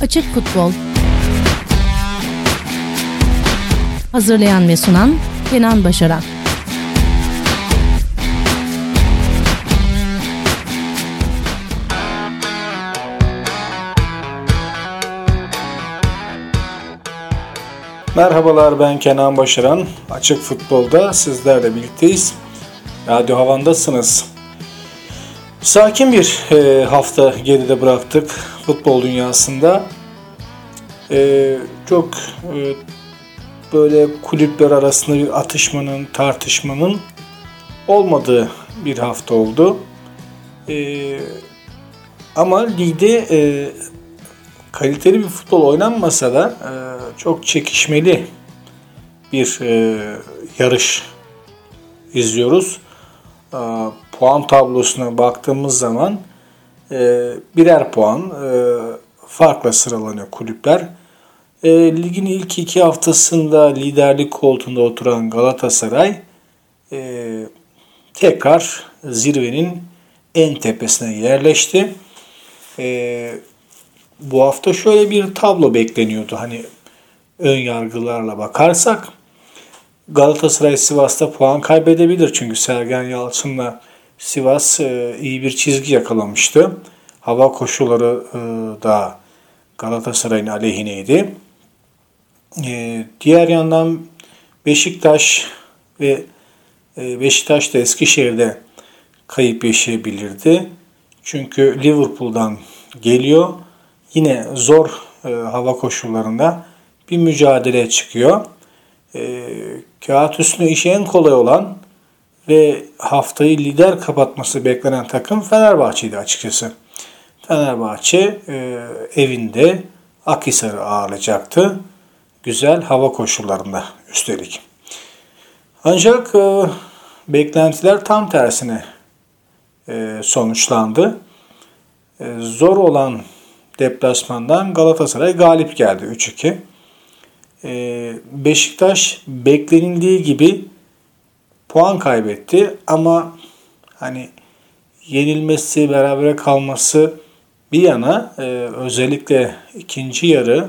Açık Futbol Hazırlayan ve sunan Kenan Başaran Merhabalar ben Kenan Başaran. Açık Futbol'da sizlerle birlikteyiz. Radyo Havan'dasınız. Sakin bir e, hafta geride bıraktık futbol dünyasında. E, çok e, böyle kulüpler arasında bir atışmanın, tartışmanın olmadığı bir hafta oldu. E, ama ligde e, kaliteli bir futbol oynanmasa da e, çok çekişmeli bir e, yarış izliyoruz. E, puan tablosuna baktığımız zaman e, birer puan e, farkla sıralanıyor kulüpler. E, ligin ilk iki haftasında liderlik koltuğunda oturan Galatasaray e, tekrar zirvenin en tepesine yerleşti. E, bu hafta şöyle bir tablo bekleniyordu. Hani ön yargılarla bakarsak Galatasaray Sivas'ta puan kaybedebilir. Çünkü Sergen Yalçın'la Sivas e, iyi bir çizgi yakalamıştı. Hava koşulları e, da Galatasaray'ın aleyhineydi. E, diğer yandan Beşiktaş ve Beşiktaş da Eskişehir'de kayıp yaşayabilirdi. Çünkü Liverpool'dan geliyor. Yine zor hava koşullarında bir mücadele çıkıyor. Kağıt üstüne işi en kolay olan ve haftayı lider kapatması beklenen takım Fenerbahçe'ydi açıkçası. Fenerbahçe e, evinde Akhisar'ı ağırlayacaktı. Güzel hava koşullarında üstelik. Ancak e, beklentiler tam tersine e, sonuçlandı. E, zor olan deplasmandan Galatasaray galip geldi 3-2. E, Beşiktaş beklenildiği gibi puan kaybetti ama hani yenilmesi, berabere kalması bir yana e, özellikle ikinci yarı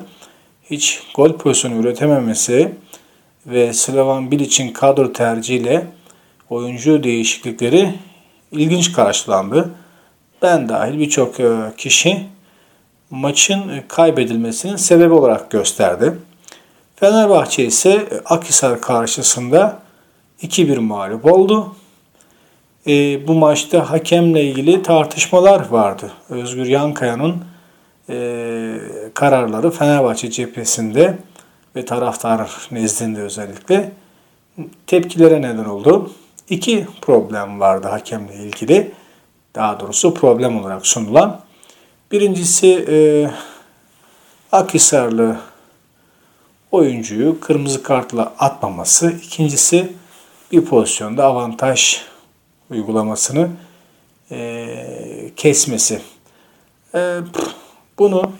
hiç gol pozisyonu üretememesi ve Slavan Bilic'in kadro tercihiyle oyuncu değişiklikleri ilginç karşılandı. Ben dahil birçok e, kişi maçın kaybedilmesinin sebebi olarak gösterdi. Fenerbahçe ise Akhisar karşısında 2-1 mağlup oldu. E, bu maçta hakemle ilgili tartışmalar vardı. Özgür Yankaya'nın e, kararları Fenerbahçe cephesinde ve taraftar nezdinde özellikle tepkilere neden oldu. İki problem vardı hakemle ilgili. Daha doğrusu problem olarak sunulan. Birincisi e, Akhisarlı oyuncuyu kırmızı kartla atmaması. İkincisi bir pozisyonda avantaj uygulamasını e, kesmesi. E, bunu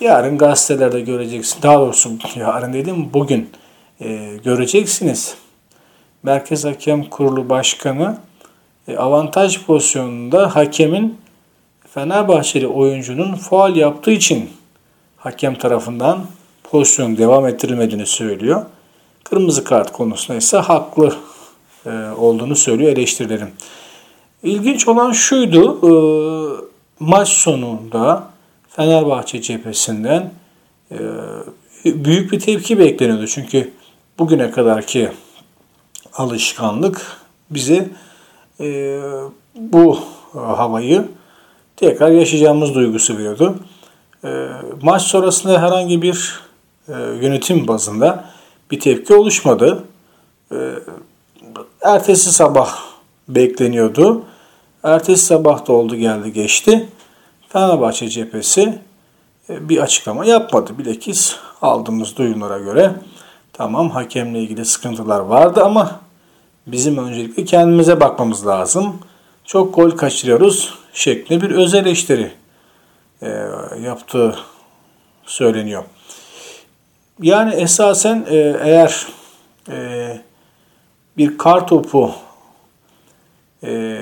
yarın gazetelerde göreceksin. Daha doğrusu yarın dedim bugün e, göreceksiniz. Merkez Hakem Kurulu Başkanı e, avantaj pozisyonunda hakemin Fenerbahçeli oyuncunun faal yaptığı için hakem tarafından pozisyon devam ettirilmediğini söylüyor. Kırmızı kart konusunda ise haklı e, olduğunu söylüyor eleştirilerim. İlginç olan şuydu, e, maç sonunda Fenerbahçe cephesinden e, büyük bir tepki bekleniyordu. Çünkü bugüne kadarki alışkanlık bize bu havayı tekrar yaşayacağımız duygusu veriyordu. Maç sonrasında herhangi bir yönetim bazında bir tepki oluşmadı. Ertesi sabah bekleniyordu. Ertesi sabah da oldu geldi geçti. Fenerbahçe cephesi e, bir açıklama yapmadı. Bilakis aldığımız duyumlara göre tamam hakemle ilgili sıkıntılar vardı ama bizim öncelikle kendimize bakmamız lazım. Çok gol kaçırıyoruz şeklinde bir öz eleştiri e, yaptığı söyleniyor. Yani esasen e, eğer e, bir kar topu e,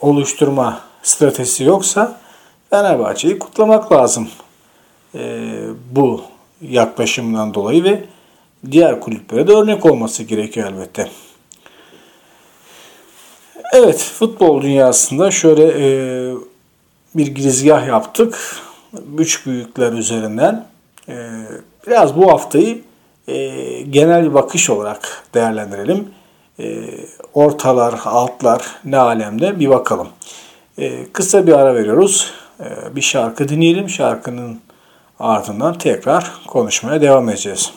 oluşturma stratejisi yoksa Fenerbahçe'yi kutlamak lazım. e, bu yaklaşımından dolayı ve diğer kulüplere de örnek olması gerekiyor elbette. Evet, futbol dünyasında şöyle e, bir girizgah yaptık. Üç büyükler üzerinden. E, biraz bu haftayı e, genel bir bakış olarak değerlendirelim. E, ortalar, altlar ne alemde bir bakalım. E, kısa bir ara veriyoruz. E, bir şarkı dinleyelim. Şarkının ardından tekrar konuşmaya devam edeceğiz.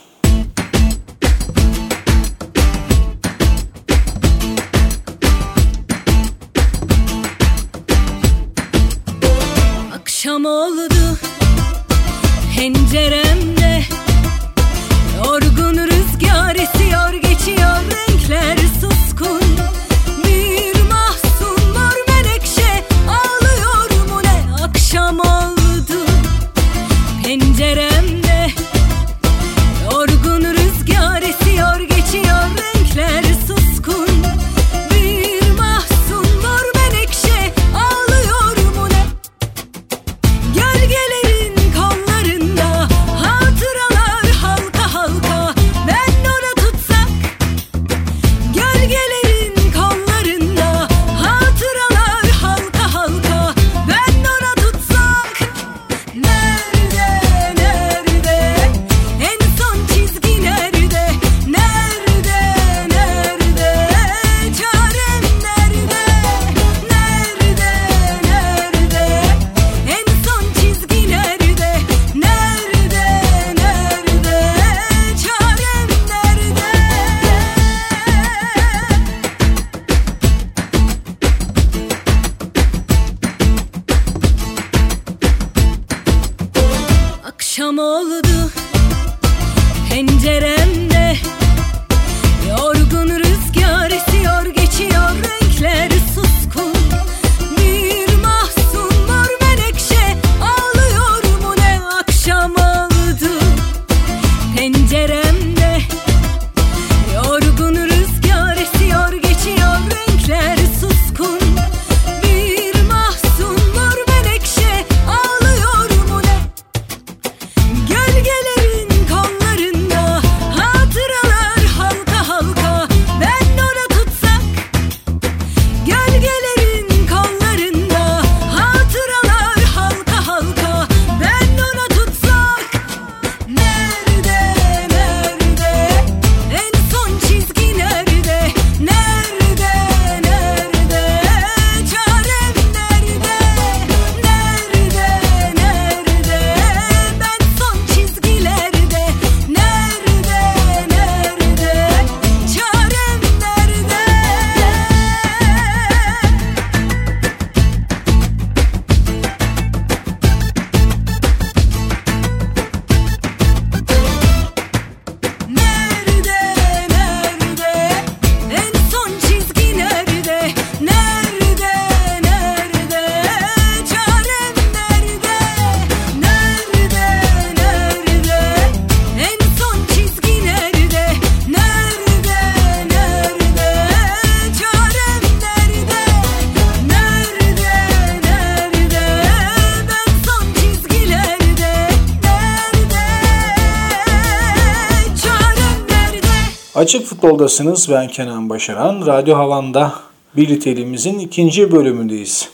Açık Futbol'dasınız. Ben Kenan Başaran. Radyo Havan'da birlikteliğimizin ikinci bölümündeyiz.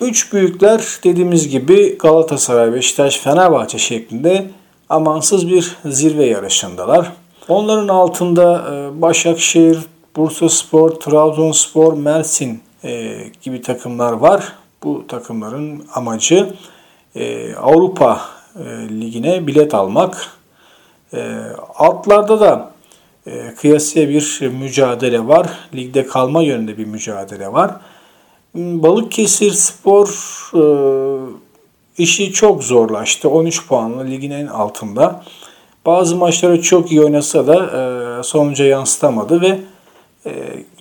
Üç büyükler dediğimiz gibi Galatasaray, Beşiktaş, Fenerbahçe şeklinde amansız bir zirve yarışındalar. Onların altında e, Başakşehir, Bursaspor, Trabzonspor, Mersin e, gibi takımlar var. Bu takımların amacı e, Avrupa Ligi'ne bilet almak. Altlarda da e, kıyasıya bir mücadele var. Ligde kalma yönünde bir mücadele var. Balıkesir Spor e, işi çok zorlaştı. 13 puanla ligin en altında. Bazı maçları çok iyi oynasa da e, sonuca yansıtamadı ve e,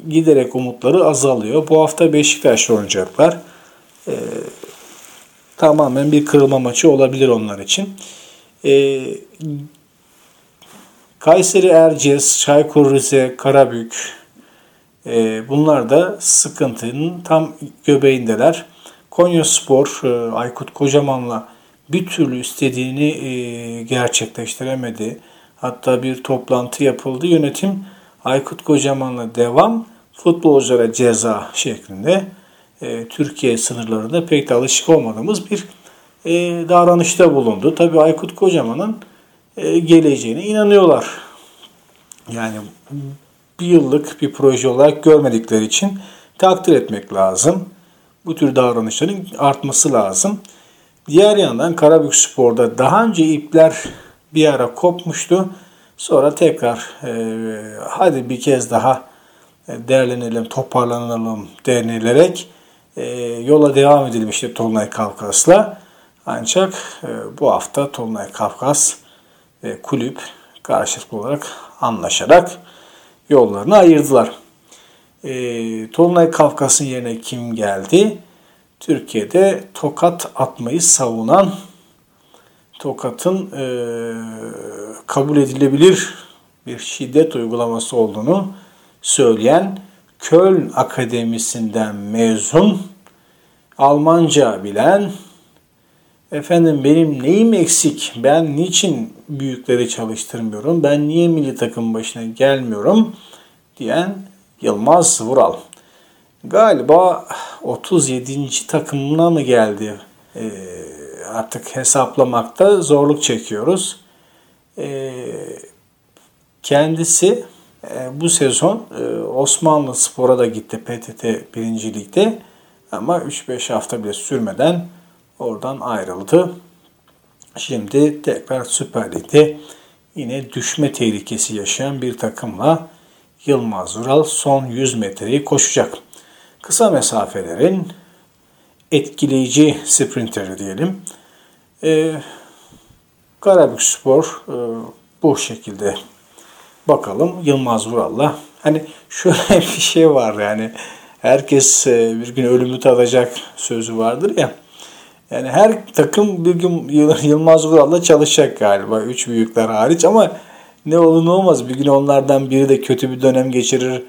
giderek umutları azalıyor. Bu hafta Beşiktaş'la oynayacaklar. E, tamamen bir kırılma maçı olabilir onlar için. E, Kayseri Erciyes, Çaykur Rize, Karabük e, bunlar da sıkıntının tam göbeğindeler. Konya Spor, e, Aykut Kocaman'la bir türlü istediğini e, gerçekleştiremedi. Hatta bir toplantı yapıldı. Yönetim Aykut Kocaman'la devam, futbolculara ceza şeklinde e, Türkiye sınırlarında pek de alışık olmadığımız bir e, davranışta bulundu. Tabii Aykut Kocaman'ın geleceğine inanıyorlar. Yani bir yıllık bir proje olarak görmedikleri için takdir etmek lazım. Bu tür davranışların artması lazım. Diğer yandan Karabük Spor'da daha önce ipler bir ara kopmuştu. Sonra tekrar e, hadi bir kez daha e, değerlenelim, toparlanalım denilerek e, yola devam edilmişti Tolunay Kafkas'la. Ancak e, bu hafta Tolunay Kafkas ve kulüp karşılıklı olarak anlaşarak yollarını ayırdılar. E, Tolunay Kafkas'ın yerine kim geldi? Türkiye'de tokat atmayı savunan tokatın e, kabul edilebilir bir şiddet uygulaması olduğunu söyleyen Köln Akademisi'nden mezun, Almanca bilen, efendim benim neyim eksik, ben niçin büyükleri çalıştırmıyorum, ben niye milli takım başına gelmiyorum diyen Yılmaz Vural. Galiba 37. takımına mı geldi? Ee, artık hesaplamakta zorluk çekiyoruz. Ee, kendisi e, bu sezon e, Osmanlı Spor'a da gitti PTT 1. Lig'de ama 3-5 hafta bile sürmeden oradan ayrıldı. Şimdi tekrar Süper Lig'de yine düşme tehlikesi yaşayan bir takımla Yılmaz Ural son 100 metreyi koşacak. Kısa mesafelerin etkileyici sprinteri diyelim. Ee, Karabük Spor e, bu şekilde bakalım Yılmaz Vural'la. Hani şöyle bir şey var yani herkes e, bir gün ölümü tadacak sözü vardır ya. Yani her takım bir gün Yılmaz Vural'la çalışacak galiba. Üç büyükler hariç ama ne olur ne olmaz. Bir gün onlardan biri de kötü bir dönem geçirir.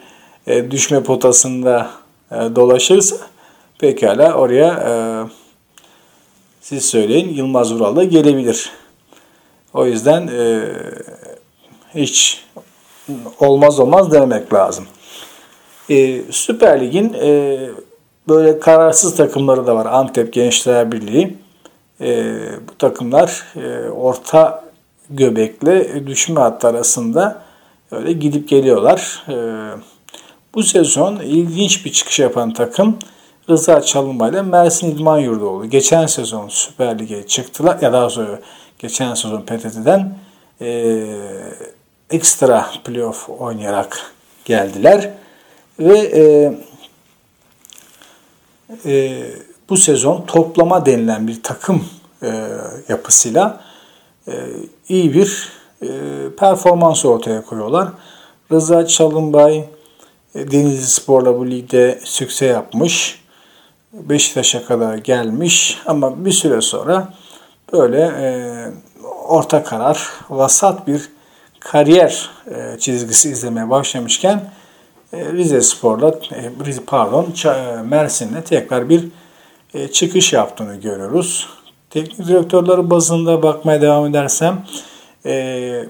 E, düşme potasında e, dolaşırsa pekala oraya e, siz söyleyin Yılmaz Vural da gelebilir. O yüzden e, hiç olmaz olmaz demek lazım. E, Süper Lig'in e, böyle kararsız takımları da var. Antep Gençler Birliği. E, bu takımlar e, orta göbekle düşme hattı arasında öyle gidip geliyorlar. E, bu sezon ilginç bir çıkış yapan takım Rıza Çalınbay ile Mersin İdman Yurdu oldu. Geçen sezon Süper Lig'e çıktılar ya daha sonra geçen sezon PTT'den e, ekstra playoff oynayarak geldiler. Ve e, e, bu sezon toplama denilen bir takım e, yapısıyla e, iyi bir e, performans ortaya koyuyorlar. Rıza Çalınbay e, Denizli Spor'la bu ligde sükse yapmış. Beşiktaş'a kadar gelmiş ama bir süre sonra böyle e, orta karar, vasat bir kariyer e, çizgisi izlemeye başlamışken Rize Spor'la, e, pardon, e, Mersin'le tekrar bir e, çıkış yaptığını görüyoruz. Teknik direktörleri bazında bakmaya devam edersem e,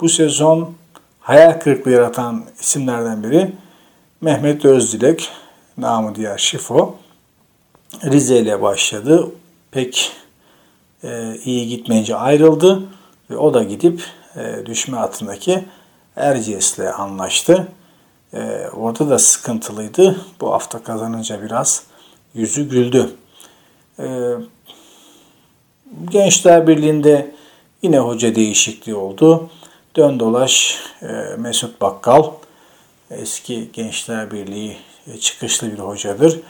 bu sezon hayal kırıklığı yaratan isimlerden biri Mehmet Özdilek, namı diğer Şifo. Rize ile başladı. Pek e, iyi gitmeyince ayrıldı ve o da gidip e, düşme hattındaki Erciyes'le anlaştı. E, orada da sıkıntılıydı. Bu hafta kazanınca biraz yüzü güldü. E, Gençler Birliği'nde yine hoca değişikliği oldu. Dön dolaş e, Mesut Bakkal eski Gençler Birliği e, çıkışlı bir hocadır.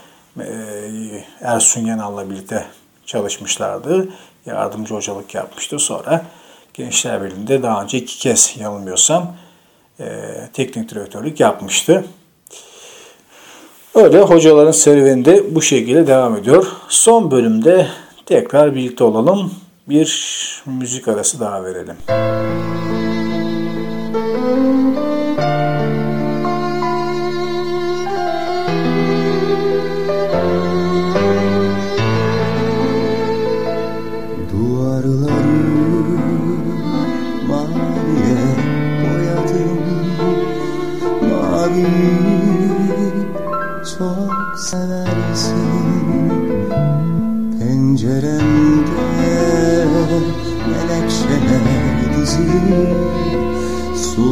E, Ersun Yanal'la birlikte çalışmışlardı. Yardımcı hocalık yapmıştı. Sonra Gençler Birliği'nde daha önce iki kez yanılmıyorsam teknik direktörlük yapmıştı. Öyle hocaların serüveni bu şekilde devam ediyor. Son bölümde tekrar birlikte olalım. Bir müzik arası daha verelim. Duvarları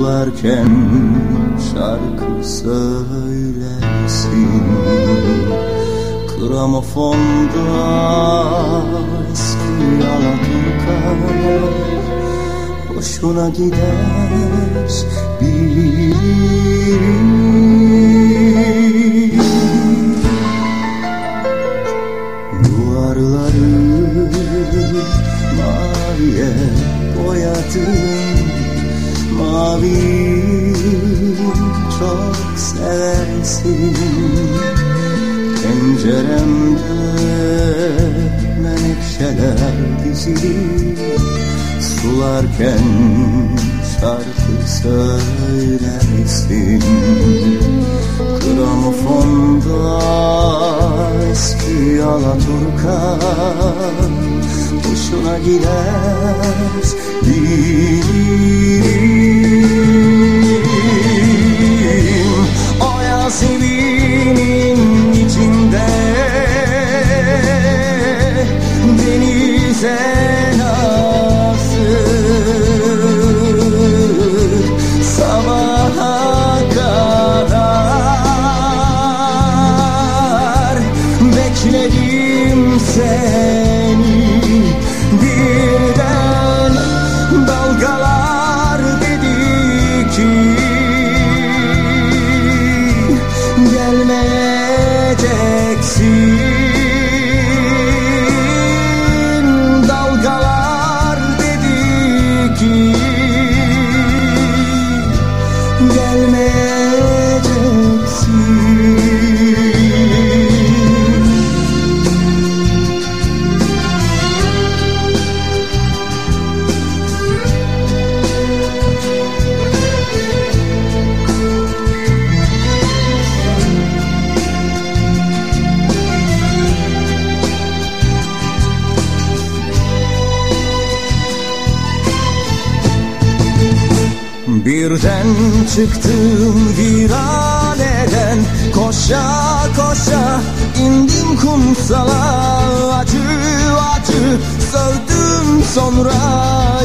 Sularken şarkı söylersin Gramofonda eski Alaturka Hoşuna gider bilirim seversin Penceremde menekşeler dizili Sularken şarkı söylersin. Gramofonda eski Alaturka Hoşuna gider bilirim Birden çıktım viraneden Koşa koşa indim kumsala. Acı acı sövdüm sonra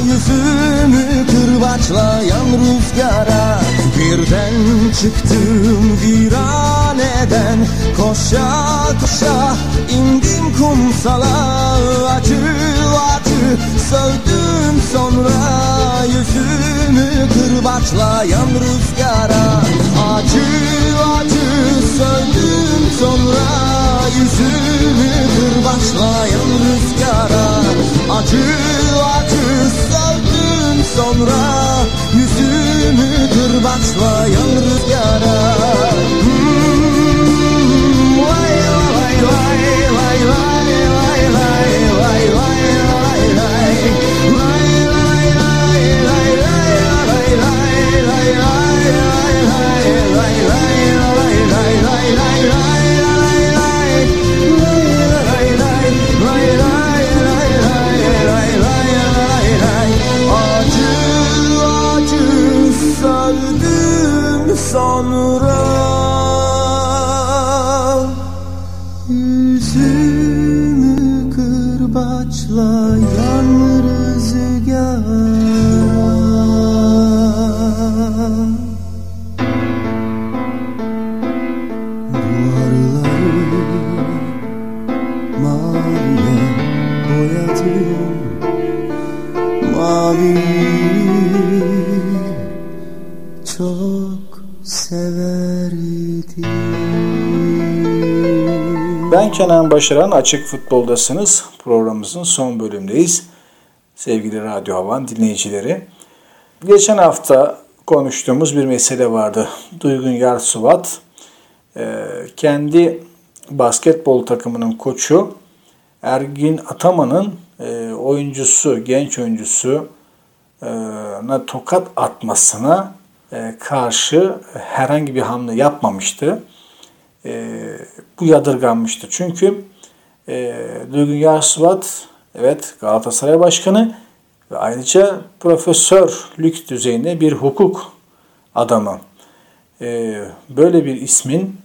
Yüzümü kırbaçlayan rüzgara. Birden çıktım viraneden Koşa koşa indim kumsala. Acı acı sövdüm sonra Yüzümü kırbaçlayan rüzgara. Acı acı sövdüm sonra Yüzümü kırbaçlayan rüzgara. Acı acı sövdüm sonra Yüzümü kırbaçlayan rüzgara. Hmm, Ben Kenan Başaran, Açık Futbol'dasınız. Programımızın son bölümdeyiz. Sevgili Radyo Havan dinleyicileri. Geçen hafta konuştuğumuz bir mesele vardı. Duygun Yarsuvat e, kendi basketbol takımının koçu Ergin Ataman'ın e, oyuncusu, genç oyuncusu na tokat atmasına karşı herhangi bir hamle yapmamıştı. E, bu yadırganmıştı. Çünkü e, Duygun Yarsuvat Evet Galatasaray Başkanı ve ayrıca profesörlük düzeyinde bir hukuk adamı. Böyle bir ismin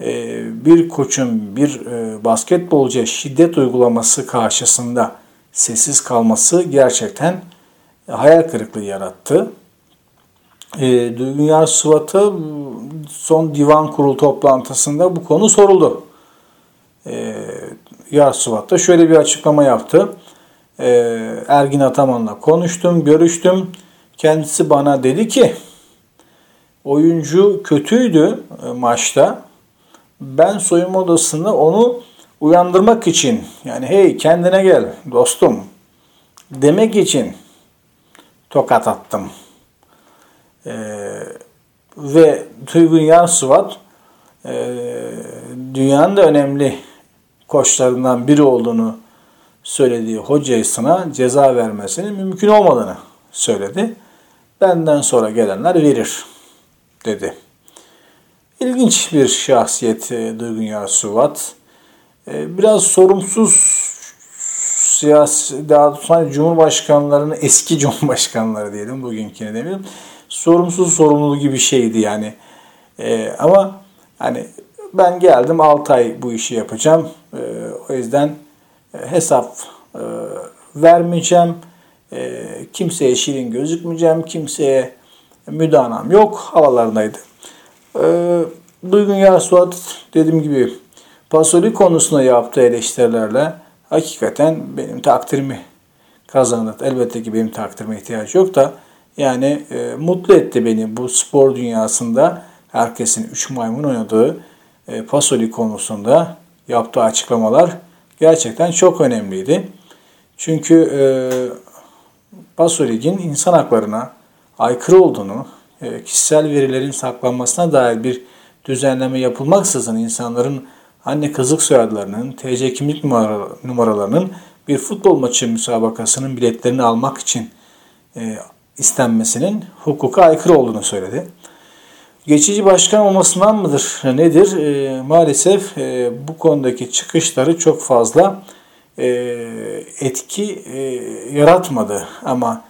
e, bir koçun bir e, basketbolcuya şiddet uygulaması karşısında sessiz kalması gerçekten hayal kırıklığı yarattı. E, Dünya Suvat'a son divan kurulu toplantısında bu konu soruldu. E, Yar Suvat da şöyle bir açıklama yaptı. E, Ergin Ataman'la konuştum, görüştüm. Kendisi bana dedi ki oyuncu kötüydü e, maçta. Ben soyunma odasında onu uyandırmak için yani hey kendine gel dostum demek için tokat attım. Ee, ve Tuygun Yarsuvat e, dünyanın da önemli koçlarından biri olduğunu söylediği hocasına ceza vermesinin mümkün olmadığını söyledi. Benden sonra gelenler verir dedi. İlginç bir şahsiyet e, Duygun Yarsuvat. E, biraz sorumsuz siyasi, daha sonra Cumhurbaşkanlarının eski Cumhurbaşkanları diyelim, bugünküne demeyelim. Sorumsuz sorumluluğu gibi şeydi yani. E, ama hani ben geldim 6 ay bu işi yapacağım. E, o yüzden e, hesap e, vermeyeceğim. E, kimseye şirin gözükmeyeceğim. Kimseye müdanam yok. Havalarındaydı. E, Duygun Yarsuat dediğim gibi Pasoli konusunda yaptığı eleştirilerle hakikaten benim takdirimi kazandı. Elbette ki benim takdirime ihtiyacı yok da yani e, mutlu etti beni bu spor dünyasında herkesin 3 maymun oynadığı e, Pasoli konusunda yaptığı açıklamalar gerçekten çok önemliydi. Çünkü e, Pasolik'in insan haklarına aykırı olduğunu, e, kişisel verilerin saklanmasına dair bir düzenleme yapılmaksızın insanların anne kızlık soyadlarının, TC kimlik numaralarının bir futbol maçı müsabakasının biletlerini almak için e, istenmesinin hukuka aykırı olduğunu söyledi. Geçici başkan olmasından mıdır? Nedir? E, maalesef e, bu konudaki çıkışları çok fazla e, etki e, yaratmadı. Ama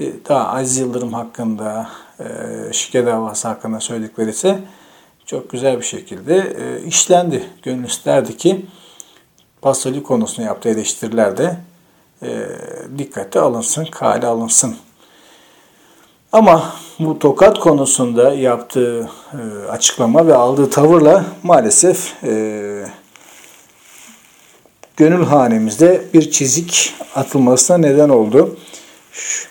e, daha Aziz Yıldırım hakkında, e, şike davası hakkında söyledikleri ise çok güzel bir şekilde e, işlendi. Gönül isterdi ki Pasoli konusunda yaptığı eleştiriler de e, dikkate alınsın, kale alınsın. Ama bu tokat konusunda yaptığı e, açıklama ve aldığı tavırla maalesef e, gönül hanemizde bir çizik atılmasına neden oldu. Şu,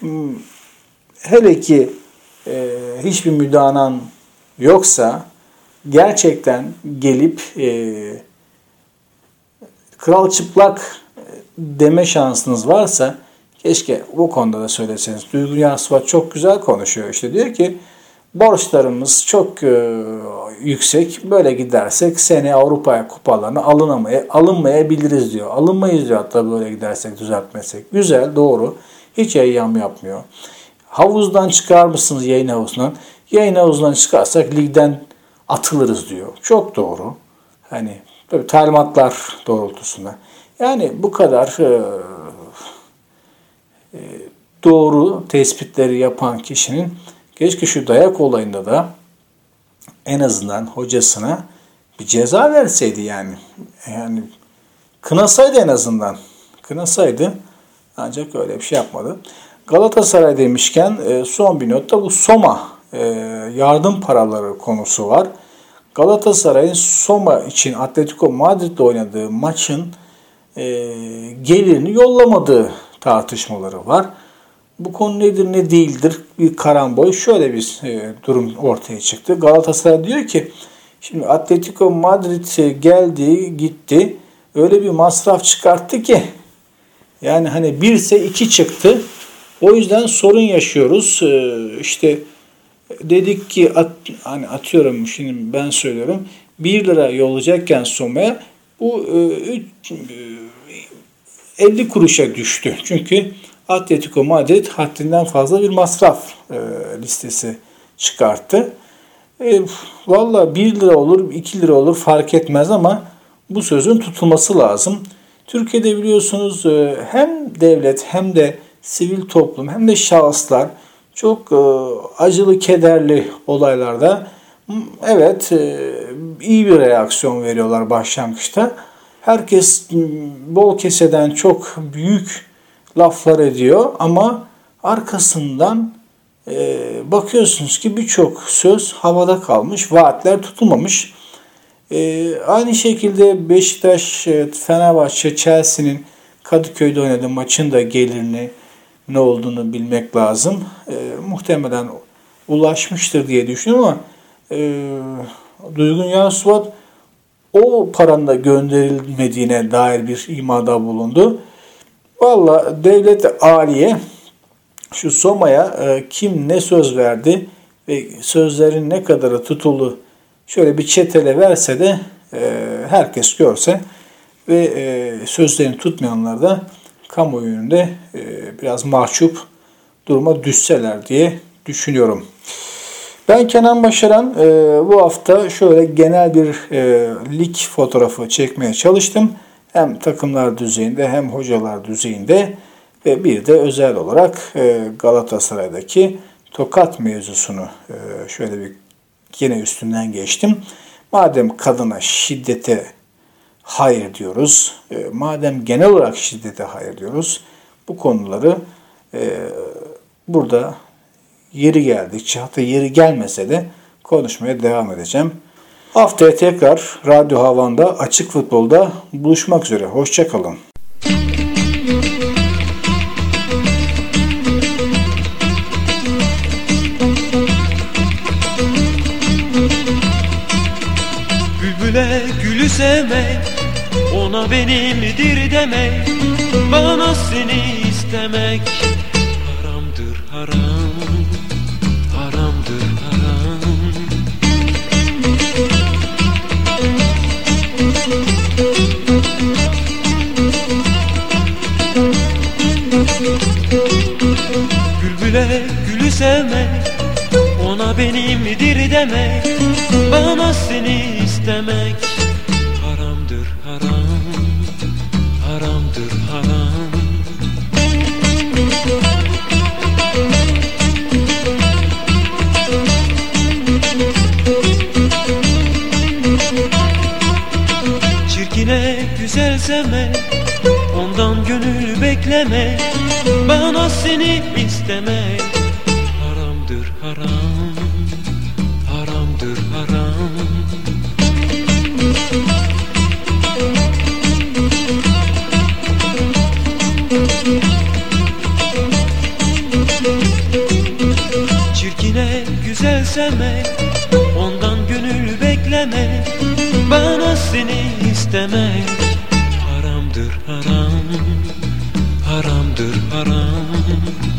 hele ki e, hiçbir müdanan yoksa gerçekten gelip e, kral çıplak e, deme şansınız varsa keşke bu konuda da söyleseniz. Duygu Yansıvat çok güzel konuşuyor. İşte diyor ki borçlarımız çok e, yüksek. Böyle gidersek sene Avrupa kupalarına alınamaya, alınmayabiliriz diyor. Alınmayız diyor hatta böyle gidersek düzeltmesek. Güzel, doğru. Hiç eyyam yapmıyor. Havuzdan çıkar mısınız yayın havuzundan? Yayın havuzundan çıkarsak ligden atılırız diyor. Çok doğru. Hani tabii talimatlar doğrultusunda. Yani bu kadar e, doğru tespitleri yapan kişinin keşke şu dayak olayında da en azından hocasına bir ceza verseydi yani. Yani kınasaydı en azından. Kınasaydı ancak öyle bir şey yapmadı. Galatasaray demişken e, son bir notta bu Soma e, yardım paraları konusu var. Galatasaray'ın Soma için Atletico Madrid'le oynadığı maçın e, gelirini yollamadığı tartışmaları var. Bu konu nedir ne değildir bir karambol şöyle bir e, durum ortaya çıktı. Galatasaray diyor ki şimdi Atletico Madrid geldi gitti öyle bir masraf çıkarttı ki yani hani birse iki çıktı. O yüzden sorun yaşıyoruz. Ee, işte dedik ki at, hani atıyorum şimdi ben söylüyorum 1 lira yollayacakken Soma'ya bu e, 50 e, kuruşa düştü. Çünkü Atletico Madrid haddinden fazla bir masraf e, listesi çıkarttı. E, Valla 1 lira olur 2 lira olur fark etmez ama bu sözün tutulması lazım. Türkiye'de biliyorsunuz e, hem devlet hem de sivil toplum hem de şahıslar çok e, acılı kederli olaylarda evet e, iyi bir reaksiyon veriyorlar başlangıçta. Herkes bol keseden çok büyük laflar ediyor ama arkasından e, bakıyorsunuz ki birçok söz havada kalmış, vaatler tutulmamış. E, aynı şekilde Beşiktaş, e, Fenerbahçe, Chelsea'nin Kadıköy'de oynadığı maçın da gelirini ne olduğunu bilmek lazım. E, muhtemelen ulaşmıştır diye düşünüyorum ama e, Duygun Yansuvat o paranın da gönderilmediğine dair bir imada bulundu. Valla devlet aliye şu Soma'ya e, kim ne söz verdi ve sözlerin ne kadarı tutuldu şöyle bir çetele verse de e, herkes görse ve e, sözlerini tutmayanlar da kamuoyu e, biraz mahcup duruma düşseler diye düşünüyorum. Ben Kenan Başaran e, bu hafta şöyle genel bir e, lig fotoğrafı çekmeye çalıştım. Hem takımlar düzeyinde hem hocalar düzeyinde ve bir de özel olarak e, Galatasaray'daki Tokat mevzusunu e, şöyle bir yine üstünden geçtim. Madem kadına şiddete hayır diyoruz, e, madem genel olarak şiddete hayır diyoruz, bu konuları e, burada yeri geldikçe hatta yeri gelmese de konuşmaya devam edeceğim. Haftaya tekrar Radyo Havan'da Açık Futbol'da buluşmak üzere. Hoşçakalın. Bülbüle gülü sevmek Ona benimdir demek Bana seni istemek Haramdır haram sevmek Ona benimdir demek Bana seni istemek. Haramdır haram Haramdır haram. Çirkine güzel sevme Ondan gönül bekleme Bana seni istemek Haramdır haram Haramdır haram. Çirkine güzel sevme Ondan gönül bekleme Bana seni istemek Haramdır haram Haramdır haram